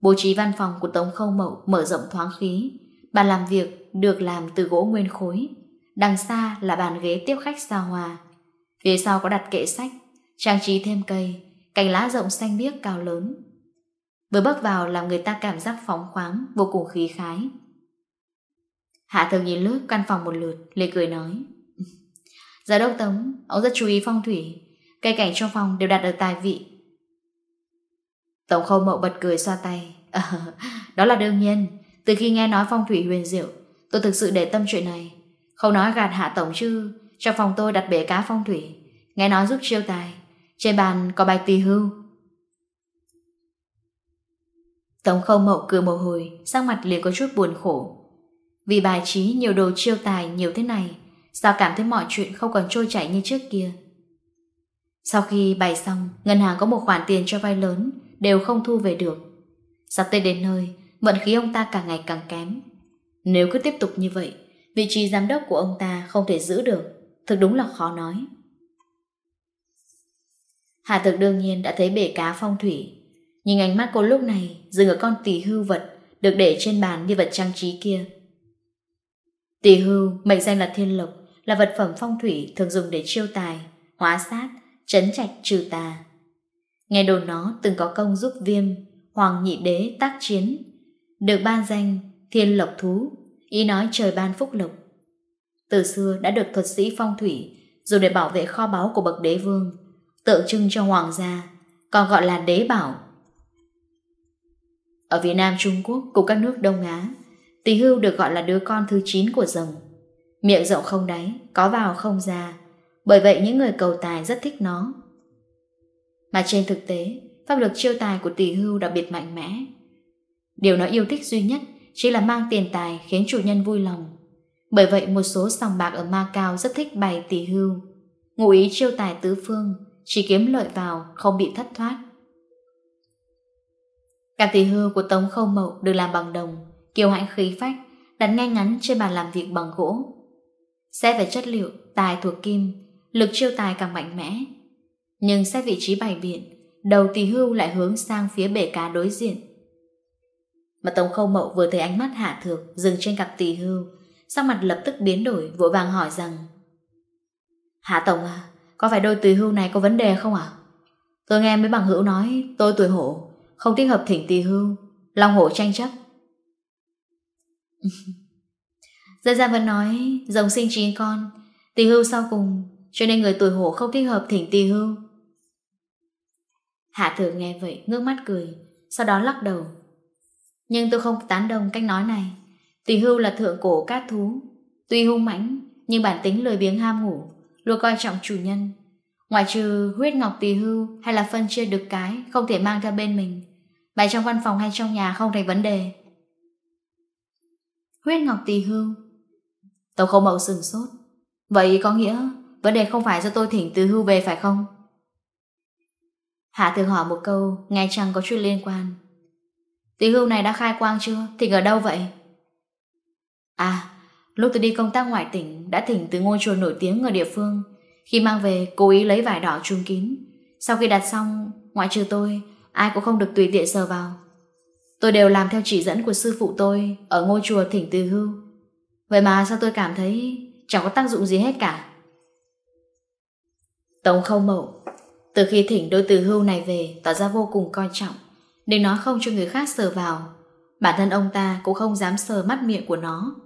Bố trí văn phòng của Tống Khâu Mậu mở rộng thoáng khí, bàn làm việc được làm từ gỗ nguyên khối, đằng xa là bàn ghế tiếp khách xa hoa. Phía sau có đặt kệ sách, trang trí thêm cây, cành lá rộng xanh biếc cao lớn, Vừa bước vào làm người ta cảm giác phóng khoáng, vô cùng khí khái. Hạ thường nhìn lướt căn phòng một lượt, lê cười nói. Giờ <laughs> dạ đốc tống, ông rất chú ý phong thủy, cây cảnh trong phòng đều đặt ở tài vị. Tổng khâu mậu bật cười xoa tay. <laughs> Ờ, đó là đương nhiên, từ khi nghe nói phong thủy huyền diệu, tôi thực sự để tâm chuyện này. Không nói gạt hạ tổng chứ, trong phòng tôi đặt bể cá phong thủy, nghe nói giúp chiêu tài. Trên bàn có bài tỳ hưu Tống không mậu cười mồ hôi, sang mặt liền có chút buồn khổ. Vì bài trí nhiều đồ chiêu tài nhiều thế này, sao cảm thấy mọi chuyện không còn trôi chảy như trước kia. Sau khi bày xong, ngân hàng có một khoản tiền cho vay lớn, đều không thu về được. Sắp tới đến nơi, vận khí ông ta càng ngày càng kém. Nếu cứ tiếp tục như vậy, vị trí giám đốc của ông ta không thể giữ được, thực đúng là khó nói. Hà thực đương nhiên đã thấy bể cá phong thủy nhìn ánh mắt cô lúc này dừng ở con tỷ hưu vật được để trên bàn như vật trang trí kia. Tỷ hưu mệnh danh là thiên lộc, là vật phẩm phong thủy thường dùng để chiêu tài, hóa sát, trấn trạch trừ tà. Nghe đồn nó từng có công giúp viêm, hoàng nhị đế tác chiến, được ban danh thiên lộc thú, ý nói trời ban phúc lộc. Từ xưa đã được thuật sĩ phong thủy dùng để bảo vệ kho báu của bậc đế vương, tượng trưng cho hoàng gia, còn gọi là đế bảo ở Việt Nam Trung Quốc cùng các nước Đông Á, tỷ hưu được gọi là đứa con thứ 9 của rồng. Miệng rộng không đáy, có vào không ra, bởi vậy những người cầu tài rất thích nó. Mà trên thực tế, pháp lực chiêu tài của tỷ hưu đặc biệt mạnh mẽ. Điều nó yêu thích duy nhất chỉ là mang tiền tài khiến chủ nhân vui lòng. Bởi vậy một số sòng bạc ở Macau rất thích bày tỷ hưu, ngụ ý chiêu tài tứ phương, chỉ kiếm lợi vào, không bị thất thoát. Cả tỷ hưu của Tống Khâu Mậu được làm bằng đồng, kiều hãnh khí phách, đặt ngay ngắn trên bàn làm việc bằng gỗ. Xét về chất liệu, tài thuộc kim, lực chiêu tài càng mạnh mẽ. Nhưng xét vị trí bài biện, đầu tỷ hưu lại hướng sang phía bể cá đối diện. Mà Tống Khâu Mậu vừa thấy ánh mắt hạ thược dừng trên cặp tỷ hưu, sắc mặt lập tức biến đổi vội vàng hỏi rằng Hạ Tổng à, có phải đôi tỷ hưu này có vấn đề không ạ? Tôi nghe mấy bằng hữu nói tôi tuổi hổ không thích hợp thỉnh tỳ hưu. Long hổ tranh chấp. <laughs> Dân gia vẫn nói, Rồng sinh chín con Tỳ hưu sau cùng, Cho nên người tuổi hổ không thích hợp thỉnh tỳ hưu. Hạ thử nghe vậy, ngước mắt cười, Sau đó lắc đầu. Nhưng tôi không tán đồng cách nói này. Tỳ hưu là thượng cổ cát thú. Tuy hung mãnh, Nhưng bản tính lười biếng ham ngủ, Luôn coi trọng chủ nhân. Ngoài trừ huyết ngọc tỳ hưu Hay là phân chia được cái Không thể mang theo bên mình bài trong văn phòng hay trong nhà không thành vấn đề. Huyết Ngọc tỳ hưu. Tống khâu mậu sừng sốt. Vậy có nghĩa Vấn đề không phải do tôi thỉnh từ hưu về phải không? Hạ từ hỏi một câu Ngay chẳng có chút liên quan. Tỳ hưu này đã khai quang chưa? Thỉnh ở đâu vậy? À Lúc tôi đi công tác ngoại tỉnh, Đã thỉnh từ ngôi chùa nổi tiếng ở địa phương. Khi mang về, cố ý lấy vải đỏ trùm kín. Sau khi đặt xong, Ngoại trừ tôi Ai cũng không được tùy tiện sờ vào. Tôi đều làm theo chỉ dẫn của sư phụ tôi Ở ngôi chùa Thỉnh Từ Hưu. Vậy mà sao tôi cảm thấy Chẳng có tác dụng gì hết cả? Tống không mậu, Từ khi thỉnh đôi từ hưu này về, Tỏ ra vô cùng coi trọng Nên nó không cho người khác sờ vào. Bản thân ông ta cũng không dám sờ mắt miệng của nó.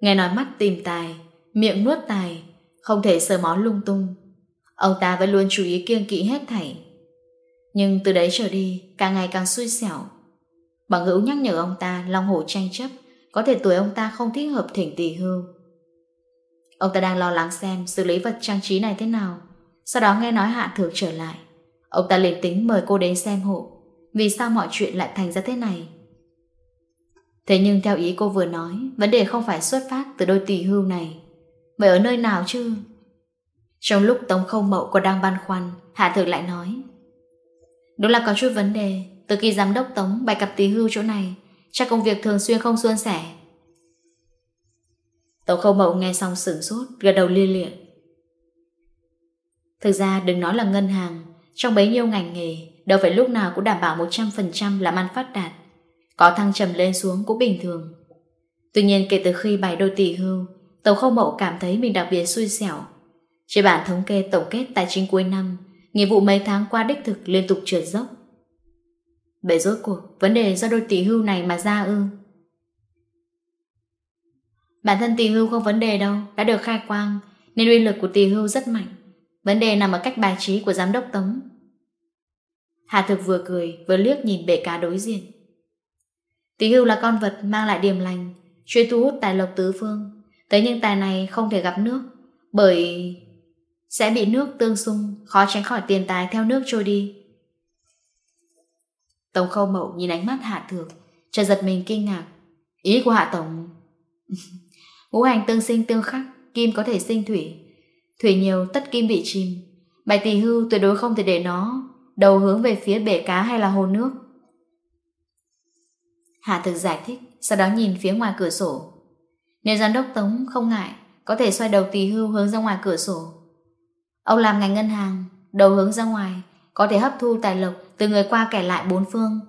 Nghe nói mắt tìm tài, Miệng nuốt tài, Không thể sờ mó lung tung. Ông ta vẫn luôn chú ý kiêng kỵ hết thảy. Nhưng từ đấy trở đi, Càng ngày càng xui xẻo. Bằng hữu nhắc nhở ông ta, Long hồ tranh chấp, Có thể tuổi ông ta không thích hợp thỉnh tỷ hưu Ông ta đang lo lắng xem Xử lý vật trang trí này thế nào. Sau đó nghe nói hạ thược trở lại. Ông ta liền tính mời cô đến xem hộ. Vì sao mọi chuyện lại thành ra thế này? Thế nhưng theo ý cô vừa nói, Vấn đề không phải xuất phát từ đôi tỷ hưu này. Vậy ở nơi nào chứ? Trong lúc Tống Không Mậu còn đang băn khoăn, Hạ Thược lại nói Đúng là có chút vấn đề. Từ khi giám đốc Tống bài cặp tí hưu chỗ này, Chắc công việc thường xuyên không suôn sẻ. Tống khâu mậu nghe xong sửng sốt, Gật đầu lia lịa. Thực ra đừng nói là ngân hàng, Trong bấy nhiêu ngành nghề, Đâu phải lúc nào cũng đảm bảo 100% làm ăn phát đạt. Có thăng trầm lên xuống cũng bình thường. Tuy nhiên kể từ khi bài đôi tỷ hưu, Tống khâu mậu cảm thấy mình đặc biệt xui xẻo. Trên bản thống kê tổng kết tài chính cuối năm Nghiệp vụ mấy tháng qua đích thực liên tục trượt dốc. Vậy rốt cuộc, vấn đề do đôi tỷ hưu này mà ra ư. Bản thân tỷ hưu không vấn đề đâu, đã được khai quang, nên uy lực của tỷ hưu rất mạnh. Vấn đề nằm ở cách bài trí của giám đốc Tống. Hà Thực vừa cười, vừa liếc nhìn bể cá đối diện. Tỷ hưu là con vật mang lại điểm lành, chuyên thu hút tài lộc tứ phương. Thế nhưng tài này không thể gặp nước, bởi sẽ bị nước tương xung, khó tránh khỏi tiền tài theo nước trôi đi. Tổng khâu mậu nhìn ánh mắt hạ thược, chợt giật mình kinh ngạc. Ý của hạ tổng... <laughs> Ngũ hành tương sinh tương khắc, kim có thể sinh thủy. Thủy nhiều tất kim bị chìm. Bạch tỳ hưu tuyệt đối không thể để nó đầu hướng về phía bể cá hay là hồ nước. Hạ thực giải thích, sau đó nhìn phía ngoài cửa sổ. Nếu giám đốc Tống không ngại, có thể xoay đầu tỳ hưu hướng ra ngoài cửa sổ. Ông làm ngành ngân hàng, đầu hướng ra ngoài, có thể hấp thu tài lộc từ người qua kẻ lại bốn phương.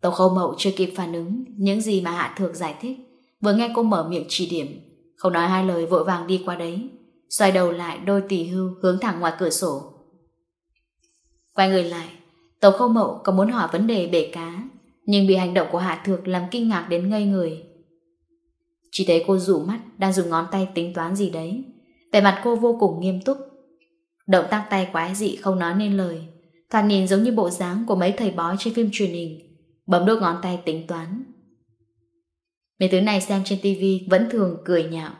Tàu khâu mậu chưa kịp phản ứng những gì mà Hạ Thược giải thích, vừa nghe cô mở miệng chỉ điểm, không nói hai lời vội vàng đi qua đấy, xoay đầu lại đôi tỷ hưu hướng thẳng ngoài cửa sổ. Quay người lại, Tàu khâu mậu có muốn hỏi vấn đề bể cá, nhưng bị hành động của Hạ Thược làm kinh ngạc đến ngây người. Chỉ thấy cô rủ mắt, Đang dùng ngón tay tính toán gì đấy. Về mặt cô vô cùng nghiêm túc. Động tác tay quái dị không nói nên lời. Thoạt nhìn giống như bộ dáng của mấy thầy bói trên phim truyền hình. Bấm đốt ngón tay tính toán. Mấy thứ này xem trên tivi vẫn thường cười nhạo.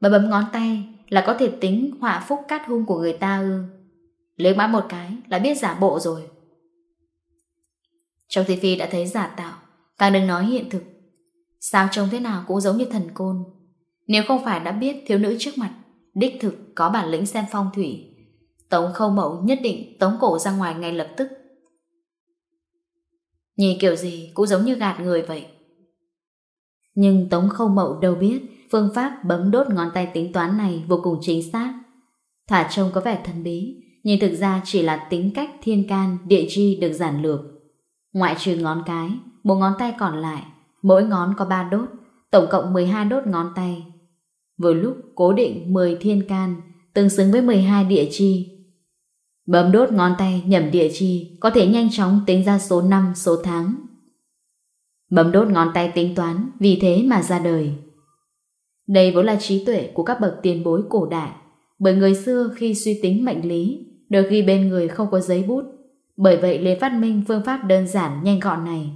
Mà bấm ngón tay là có thể tính họa phúc cát hung của người ta ư. Lấy mã một cái là biết giả bộ rồi. Trong tivi đã thấy giả tạo, Càng đừng nói hiện thực. Sao trông thế nào cũng giống như thần côn. Nếu không phải đã biết thiếu nữ trước mặt, Đích thực có bản lĩnh xem phong thủy, Tống khâu mẫu nhất định tống cổ ra ngoài ngay lập tức. Nhìn kiểu gì cũng giống như gạt người vậy. Nhưng tống khâu mẫu đâu biết Phương pháp bấm đốt ngón tay tính toán này vô cùng chính xác. Thỏa trông có vẻ thần bí, Nhưng thực ra chỉ là tính cách thiên can, địa chi được giản lược. Ngoại trừ ngón cái, Một ngón tay còn lại mỗi ngón có 3 đốt, tổng cộng 12 đốt ngón tay. Vừa lúc cố định 10 thiên can, tương xứng với 12 địa chi. Bấm đốt ngón tay nhầm địa chi có thể nhanh chóng tính ra số năm, số tháng. Bấm đốt ngón tay tính toán vì thế mà ra đời. Đây vốn là trí tuệ của các bậc tiền bối cổ đại, bởi người xưa khi suy tính mệnh lý, được ghi bên người không có giấy bút. Bởi vậy Lê phát minh phương pháp đơn giản nhanh gọn này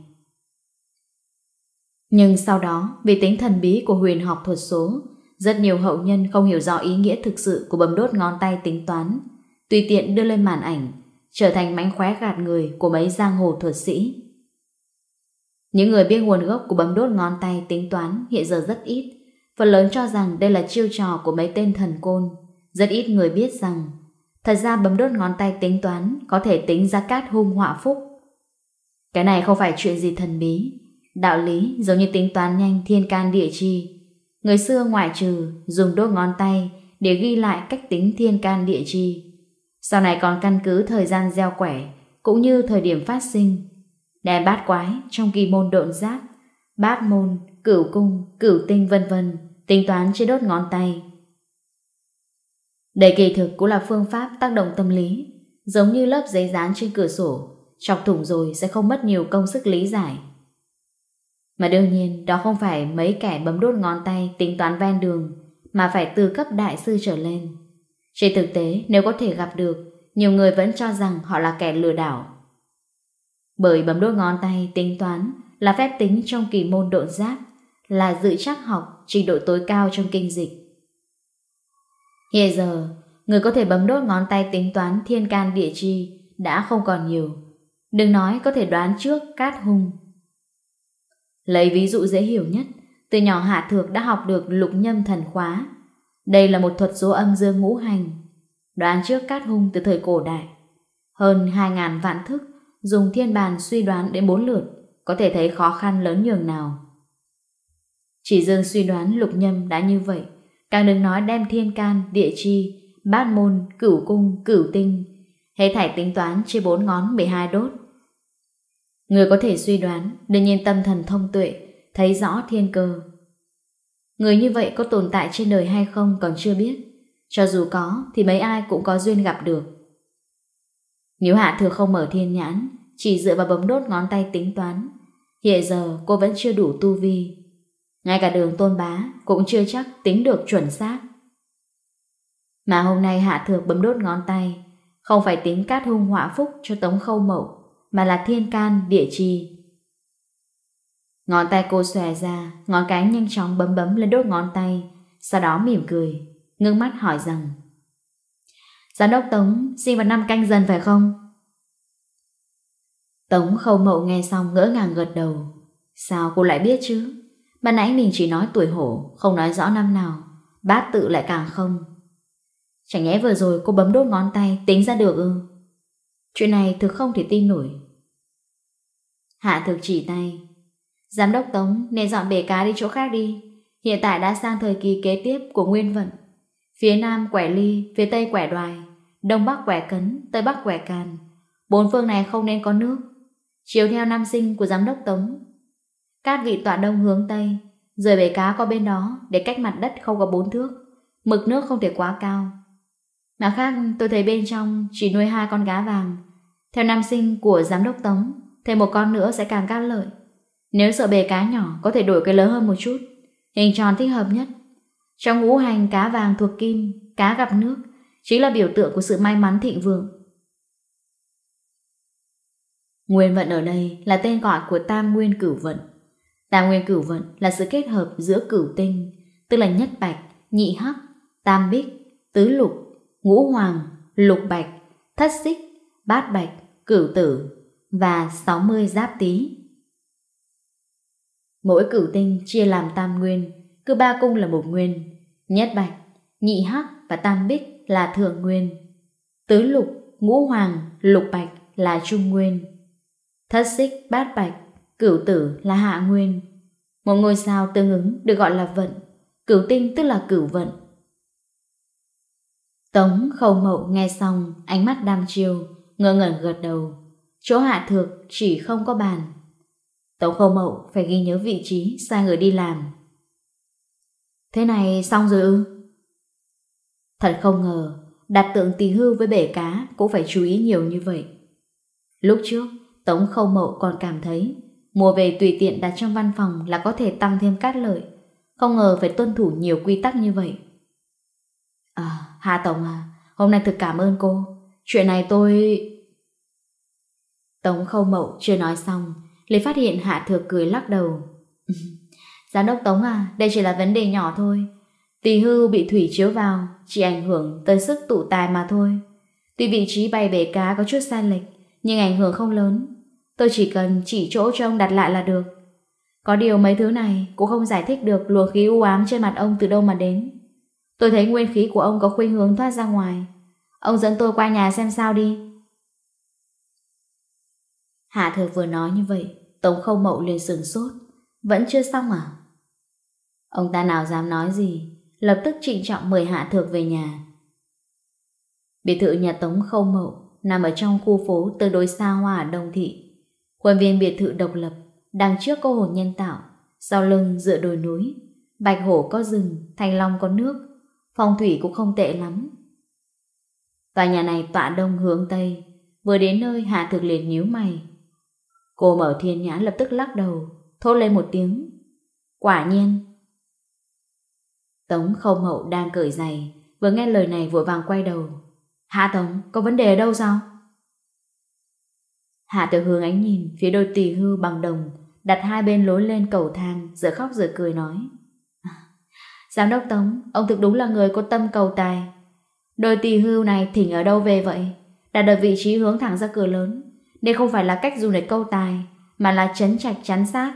nhưng sau đó, vì tính thần bí của huyền học thuật số, rất nhiều hậu nhân không hiểu rõ ý nghĩa thực sự của bấm đốt ngón tay tính toán, tùy tiện đưa lên màn ảnh, trở thành mánh khóe gạt người của mấy giang hồ thuật sĩ. Những người biết nguồn gốc của bấm đốt ngón tay tính toán hiện giờ rất ít, phần lớn cho rằng đây là chiêu trò của mấy tên thần côn. Rất ít người biết rằng, thật ra bấm đốt ngón tay tính toán có thể tính ra cát hung họa phúc. Cái này không phải chuyện gì thần bí, Đạo lý giống như tính toán nhanh thiên can địa chi. Người xưa ngoại trừ dùng đốt ngón tay để ghi lại cách tính thiên can địa chi. Sau này còn căn cứ thời gian gieo quẻ cũng như thời điểm phát sinh. Đè bát quái trong kỳ môn độn giáp, bát môn, cửu cung, cửu tinh vân vân tính toán trên đốt ngón tay. Đây kỳ thực cũng là phương pháp tác động tâm lý, giống như lớp giấy dán trên cửa sổ, chọc thủng rồi sẽ không mất nhiều công sức lý giải. Mà đương nhiên đó không phải mấy kẻ bấm đốt ngón tay tính toán ven đường mà phải từ cấp đại sư trở lên. Trên thực tế nếu có thể gặp được nhiều người vẫn cho rằng họ là kẻ lừa đảo. Bởi bấm đốt ngón tay tính toán là phép tính trong kỳ môn độ giáp là dự trắc học trình độ tối cao trong kinh dịch. Hiện giờ, người có thể bấm đốt ngón tay tính toán thiên can địa chi đã không còn nhiều. Đừng nói có thể đoán trước cát hung Lấy ví dụ dễ hiểu nhất, từ nhỏ Hạ Thược đã học được lục nhâm thần khóa. Đây là một thuật số âm dương ngũ hành, đoán trước cát hung từ thời cổ đại. Hơn 2.000 vạn thức, dùng thiên bàn suy đoán đến bốn lượt, có thể thấy khó khăn lớn nhường nào. Chỉ dương suy đoán lục nhâm đã như vậy, càng đừng nói đem thiên can, địa chi, bát môn, cửu cung, cửu tinh, hệ thải tính toán chia bốn ngón 12 đốt Người có thể suy đoán, đương nhiên tâm thần thông tuệ, thấy rõ thiên cơ. Người như vậy có tồn tại trên đời hay không còn chưa biết. Cho dù có thì mấy ai cũng có duyên gặp được. Nếu Hạ Thừa không mở thiên nhãn, chỉ dựa vào bấm đốt ngón tay tính toán. Hiện giờ cô vẫn chưa đủ tu vi. Ngay cả đường tôn bá cũng chưa chắc tính được chuẩn xác. Mà hôm nay Hạ Thừa bấm đốt ngón tay, không phải tính cát hung họa phúc cho Tống Khâu Mậu, mà là thiên can địa chi. Ngón tay cô xòe ra, ngón cái nhanh chóng bấm bấm lên đốt ngón tay, sau đó mỉm cười, ngưng mắt hỏi rằng Giám đốc Tống xin vào năm canh dần phải không? Tống khâu mậu nghe xong ngỡ ngàng gật đầu. Sao cô lại biết chứ? Bạn nãy mình chỉ nói tuổi hổ, không nói rõ năm nào. Bát tự lại càng không. Chẳng nhẽ vừa rồi cô bấm đốt ngón tay tính ra được ư? Chuyện này thực không thể tin nổi. Hạ thực chỉ tay. Giám đốc Tống nên dọn bể cá đi chỗ khác đi. Hiện tại đã sang thời kỳ kế tiếp của nguyên vận. Phía Nam quẻ ly, phía Tây quẻ đoài, Đông Bắc quẻ cấn, Tây Bắc quẻ càn. Bốn phương này không nên có nước. Chiếu theo nam sinh của giám đốc Tống. các vị tọa đông hướng Tây, rời bể cá qua bên đó để cách mặt đất không có bốn thước. Mực nước không thể quá cao, Mặt khác tôi thấy bên trong chỉ nuôi hai con gá vàng. Theo nam sinh của giám đốc Tống, thêm một con nữa sẽ càng cao lợi. Nếu sợ bề cá nhỏ có thể đổi cái lớn hơn một chút, hình tròn thích hợp nhất. Trong ngũ hành cá vàng thuộc kim, cá gặp nước chính là biểu tượng của sự may mắn thịnh vượng. Nguyên vận ở đây là tên gọi của tam nguyên cửu vận. Tam nguyên cửu vận là sự kết hợp giữa cửu tinh, tức là nhất bạch, nhị hắc, tam bích, tứ lục ngũ hoàng, lục bạch, thất xích, bát bạch, cửu tử và 60 giáp tý. Mỗi cửu tinh chia làm tam nguyên, cứ ba cung là một nguyên, nhất bạch, nhị hắc và tam bích là thượng nguyên. Tứ lục, ngũ hoàng, lục bạch là trung nguyên. Thất xích, bát bạch, cửu tử là hạ nguyên. Một ngôi sao tương ứng được gọi là vận, cửu tinh tức là cửu vận Tống khâu mậu nghe xong, ánh mắt đam chiêu, ngơ ngẩn gật đầu. Chỗ hạ thược chỉ không có bàn. Tống khâu mậu phải ghi nhớ vị trí, sai người đi làm. Thế này xong rồi ư? Thật không ngờ, đặt tượng tỳ hưu với bể cá cũng phải chú ý nhiều như vậy. Lúc trước, Tống khâu mậu còn cảm thấy mua về tùy tiện đặt trong văn phòng là có thể tăng thêm cát lợi. Không ngờ phải tuân thủ nhiều quy tắc như vậy. À... Hà Tổng à, hôm nay thực cảm ơn cô. Chuyện này tôi... Tống Khâu Mậu chưa nói xong, lấy phát hiện Hạ Thược cười lắc đầu. <laughs> Giám đốc Tống à, đây chỉ là vấn đề nhỏ thôi. Tỳ hư bị thủy chiếu vào, chỉ ảnh hưởng tới sức tụ tài mà thôi. Tuy vị trí bay bể cá có chút sai lệch, nhưng ảnh hưởng không lớn. Tôi chỉ cần chỉ chỗ cho ông đặt lại là được. Có điều mấy thứ này cũng không giải thích được luồng khí u ám trên mặt ông từ đâu mà đến. Tôi thấy nguyên khí của ông có khuynh hướng thoát ra ngoài. Ông dẫn tôi qua nhà xem sao đi. Hạ thừa vừa nói như vậy, Tống Khâu Mậu liền sửng sốt. Vẫn chưa xong à? Ông ta nào dám nói gì, lập tức trịnh trọng mời Hạ Thược về nhà. Biệt thự nhà Tống Khâu Mậu nằm ở trong khu phố tương đối xa hoa ở Đông Thị. Khuôn viên biệt thự độc lập, đằng trước cô hồ nhân tạo, sau lưng dựa đồi núi, bạch hổ có rừng, thanh long có nước, phong thủy cũng không tệ lắm. Tòa nhà này tọa đông hướng Tây, vừa đến nơi Hạ Thực liền nhíu mày. Cô mở thiên nhãn lập tức lắc đầu, thốt lên một tiếng. Quả nhiên. Tống không hậu đang cởi giày, vừa nghe lời này vội vàng quay đầu. Hạ Tống, có vấn đề ở đâu sao? Hạ Tiểu hướng ánh nhìn phía đôi tỳ hư bằng đồng, đặt hai bên lối lên cầu thang, giữa khóc giữa cười nói. Giám đốc Tống, ông thực đúng là người có tâm cầu tài. Đôi tỳ hưu này thỉnh ở đâu về vậy? Đạt được vị trí hướng thẳng ra cửa lớn. nên không phải là cách dùng để câu tài, mà là chấn trạch chán sát.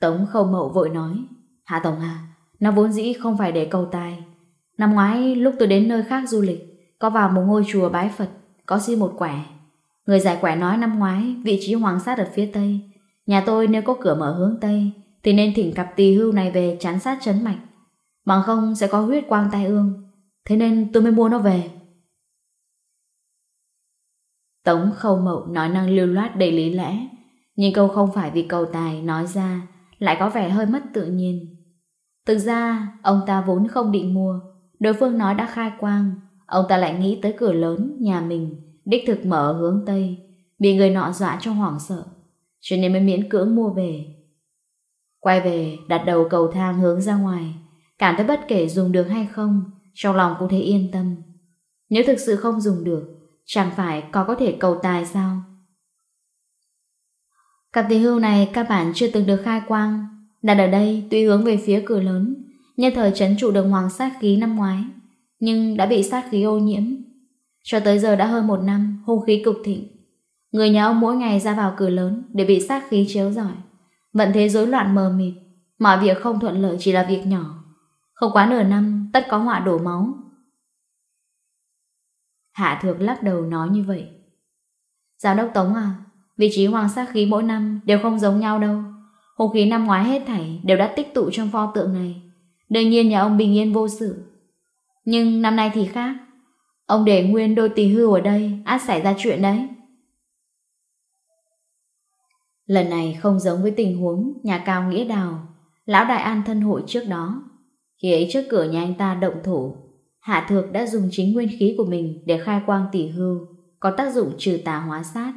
Tống không mậu vội nói. Hạ Tổng à, nó vốn dĩ không phải để cầu tài. Năm ngoái lúc tôi đến nơi khác du lịch, có vào một ngôi chùa bái Phật, có xin một quẻ. Người giải quẻ nói năm ngoái vị trí hoàng sát ở phía Tây. Nhà tôi nếu có cửa mở hướng Tây thì nên thỉnh cặp tỳ hưu này về chán sát chấn mạch. Bằng không sẽ có huyết quang tai ương. Thế nên tôi mới mua nó về. Tống khâu mậu nói năng lưu loát đầy lý lẽ. Nhưng câu không phải vì cầu tài nói ra lại có vẻ hơi mất tự nhiên. Thực ra, ông ta vốn không định mua. Đối phương nói đã khai quang. Ông ta lại nghĩ tới cửa lớn, nhà mình, đích thực mở hướng Tây. Bị người nọ dọa cho hoảng sợ. Cho nên mới miễn cưỡng mua về Quay về, đặt đầu cầu thang hướng ra ngoài, cảm thấy bất kể dùng được hay không, trong lòng cũng thấy yên tâm. Nếu thực sự không dùng được, chẳng phải có có thể cầu tài sao? Cặp tỷ hưu này các bạn chưa từng được khai quang, đặt ở đây tuy hướng về phía cửa lớn, nhân thời trấn trụ đường hoàng sát khí năm ngoái, nhưng đã bị sát khí ô nhiễm. Cho tới giờ đã hơn một năm, hung khí cực thịnh. Người nhà ông mỗi ngày ra vào cửa lớn để bị sát khí chiếu giỏi Vận thế rối loạn mờ mịt, mọi việc không thuận lợi chỉ là việc nhỏ. Không quá nửa năm, tất có họa đổ máu. Hạ thược lắc đầu nói như vậy. Giám đốc Tống à, vị trí hoàng sát khí mỗi năm đều không giống nhau đâu. Hùng khí năm ngoái hết thảy đều đã tích tụ trong pho tượng này. Đương nhiên nhà ông bình yên vô sự. Nhưng năm nay thì khác. Ông để nguyên đôi tỳ hưu ở đây, át xảy ra chuyện đấy. Lần này không giống với tình huống nhà cao nghĩa đào, lão đại an thân hội trước đó. Khi ấy trước cửa nhà anh ta động thủ, Hạ Thược đã dùng chính nguyên khí của mình để khai quang tỷ hưu, có tác dụng trừ tà hóa sát.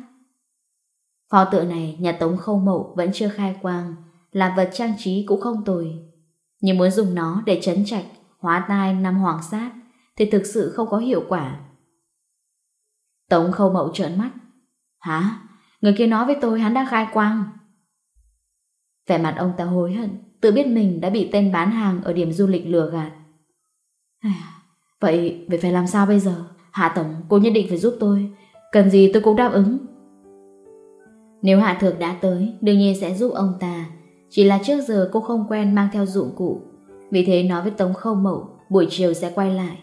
phò tượng này nhà Tống Khâu Mậu vẫn chưa khai quang, là vật trang trí cũng không tồi. Nhưng muốn dùng nó để chấn trạch, hóa tai năm hoàng sát thì thực sự không có hiệu quả. Tống Khâu Mậu trợn mắt. Hả? Người kia nói với tôi hắn đã khai quang. Vẻ mặt ông ta hối hận, tự biết mình đã bị tên bán hàng ở điểm du lịch lừa gạt. À, vậy, vậy phải làm sao bây giờ? Hạ Tổng, cô nhất định phải giúp tôi. Cần gì tôi cũng đáp ứng. Nếu Hạ Thược đã tới, đương nhiên sẽ giúp ông ta. Chỉ là trước giờ cô không quen mang theo dụng cụ. Vì thế nói với Tống Khâu Mậu, buổi chiều sẽ quay lại.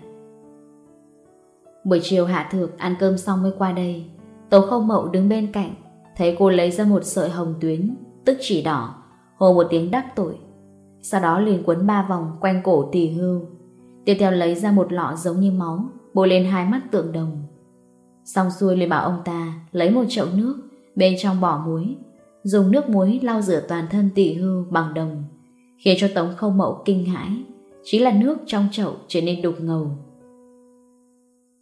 Buổi chiều Hạ Thược ăn cơm xong mới qua đây. Tống Khâu Mậu đứng bên cạnh, Thấy cô lấy ra một sợi hồng tuyến, Tức chỉ đỏ Hồ một tiếng đắc tội. Sau đó liền quấn ba vòng quanh cổ tỳ hưu. Tiếp theo lấy ra một lọ giống như máu, Bôi lên hai mắt tượng đồng. Xong xuôi liền bảo ông ta, Lấy một chậu nước, Bên trong bỏ muối. Dùng nước muối lau rửa toàn thân tỳ hưu bằng đồng, Khiến cho tống không mậu kinh hãi. Chỉ là nước trong chậu trở nên đục ngầu.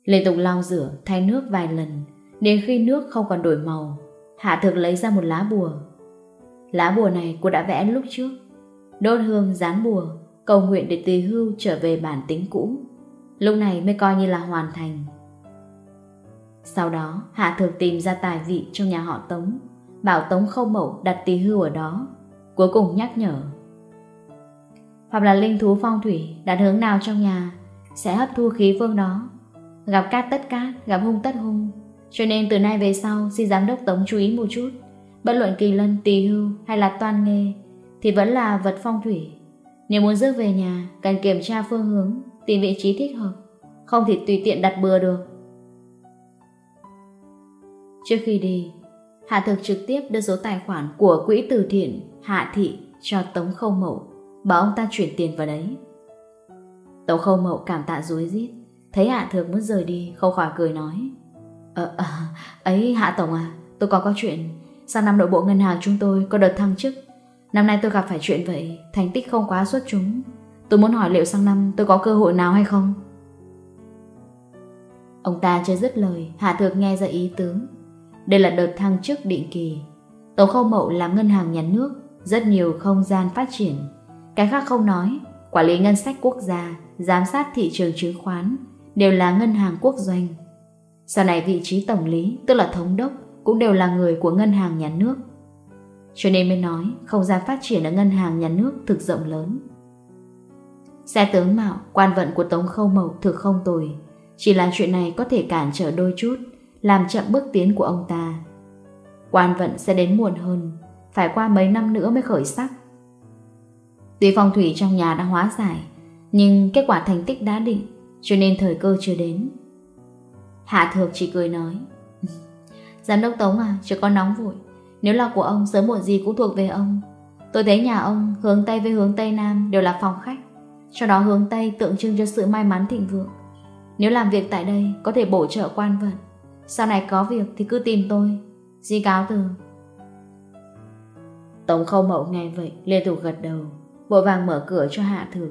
Liên tục lau rửa, thay nước vài lần Đến khi nước không còn đổi màu Hạ Thực lấy ra một lá bùa. Lá bùa này cô đã vẽ lúc trước. Đốt hương dán bùa, cầu nguyện để tùy hưu trở về bản tính cũ. Lúc này mới coi như là hoàn thành. Sau đó, Hạ Thực tìm ra tài vị trong nhà họ Tống, bảo Tống không Mậu đặt tùy hưu ở đó, cuối cùng nhắc nhở. Hoặc là linh thú phong thủy đặt hướng nào trong nhà sẽ hấp thu khí vương đó. Gặp cát tất cát, gặp hung tất hung, cho nên từ nay về sau xin giám đốc tống chú ý một chút. Bất luận kỳ lân, tỳ hưu hay là toàn nghề Thì vẫn là vật phong thủy. Nếu muốn rước về nhà Cần kiểm tra phương hướng Tìm vị trí thích hợp. Không thì tùy tiện đặt bừa được. Trước khi đi Hạ Thực trực tiếp đưa số tài khoản của quỹ từ thiện Hạ Thị cho Tống Khâu Mậu bảo ông ta chuyển tiền vào đấy. Tống Khâu Mậu cảm tạ dối rít thấy Hạ Thực muốn rời đi không khỏi cười nói. Ờ, à, ấy Hạ Tổng à, tôi có có chuyện. Sang năm nội bộ ngân hàng chúng tôi có đợt thăng chức. Năm nay tôi gặp phải chuyện vậy, thành tích không quá xuất chúng. Tôi muốn hỏi liệu sang năm tôi có cơ hội nào hay không? Ông ta chưa dứt lời, Hạ Thược nghe ra ý tướng. Đây là đợt thăng chức định kỳ. Tổng khâu mậu là ngân hàng nhà nước, rất nhiều không gian phát triển. Cái khác không nói, quản lý ngân sách quốc gia, giám sát thị trường chứng khoán đều là ngân hàng quốc doanh. Sau này vị trí tổng lý, tức là thống đốc, cũng đều là người của ngân hàng nhà nước. Cho nên mới nói không gian phát triển ở ngân hàng nhà nước thực rộng lớn. Xe tướng mạo, quan vận của Tống Khâu Mậu thực không tồi, chỉ là chuyện này có thể cản trở đôi chút, làm chậm bước tiến của ông ta. Quan vận sẽ đến muộn hơn, phải qua mấy năm nữa mới khởi sắc. Tuy phong thủy trong nhà đã hóa giải, nhưng kết quả thành tích đã định, cho nên thời cơ chưa đến. Hạ Thược chỉ cười nói. <laughs> Giám đốc Tống à, chứ có nóng vội. Nếu là của ông, sớm muộn gì cũng thuộc về ông. Tôi thấy nhà ông, hướng Tây với hướng Tây Nam đều là phòng khách. Cho đó hướng Tây tượng trưng cho sự may mắn thịnh vượng. Nếu làm việc tại đây, có thể bổ trợ quan vận. Sau này có việc thì cứ tìm tôi. Di cáo từ. Tống khâu mậu nghe vậy, lê tục gật đầu Vội vàng mở cửa cho Hạ Thược.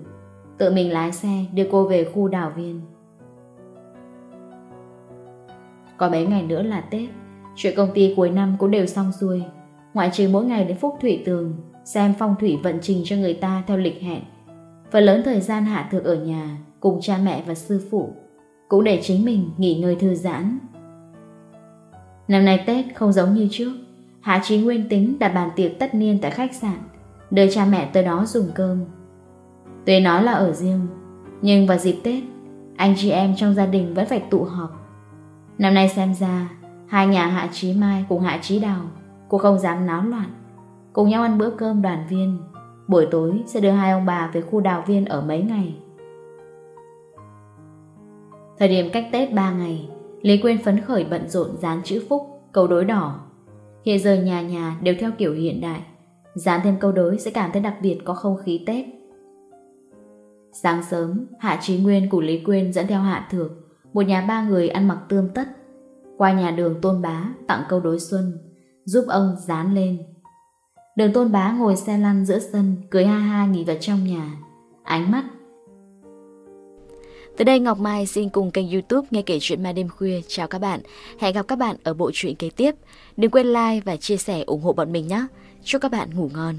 Tự mình lái xe đưa cô về khu đảo viên. Có mấy ngày nữa là Tết. Chuyện công ty cuối năm cũng đều xong xuôi. Ngoại trừ mỗi ngày đến phúc thủy tường, Xem phong thủy vận trình cho người ta theo lịch hẹn. Phần lớn thời gian Hạ Thược ở nhà, Cùng cha mẹ và sư phụ, Cũng để chính mình nghỉ ngơi thư giãn. Năm nay Tết không giống như trước. Hạ Trí Nguyên tính đặt bàn tiệc tất niên tại khách sạn đợi cha mẹ tới đó dùng cơm. Tuy nói là ở riêng, Nhưng vào dịp Tết, Anh chị em trong gia đình vẫn phải tụ họp Năm nay xem ra, hai nhà Hạ Trí Mai cùng Hạ Trí Đào, cô không dám náo loạn. Cùng nhau ăn bữa cơm đoàn viên, buổi tối sẽ đưa hai ông bà về khu đào viên ở mấy ngày. Thời điểm cách Tết 3 ngày, Lý Quyên phấn khởi bận rộn dán chữ phúc, câu đối đỏ. Hiện giờ nhà nhà đều theo kiểu hiện đại, dán thêm câu đối sẽ cảm thấy đặc biệt có không khí Tết. Sáng sớm, Hạ Trí Nguyên cùng Lý Quyên dẫn theo Hạ Thược một nhà ba người ăn mặc tươm tất, qua nhà đường Tôn Bá tặng câu đối xuân, giúp ông dán lên. Đường Tôn Bá ngồi xe lăn giữa sân, cười ha ha nghỉ vào trong nhà, ánh mắt. Tới đây Ngọc Mai xin cùng kênh youtube nghe kể chuyện ma đêm khuya. Chào các bạn, hẹn gặp các bạn ở bộ truyện kế tiếp. Đừng quên like và chia sẻ ủng hộ bọn mình nhé. Chúc các bạn ngủ ngon.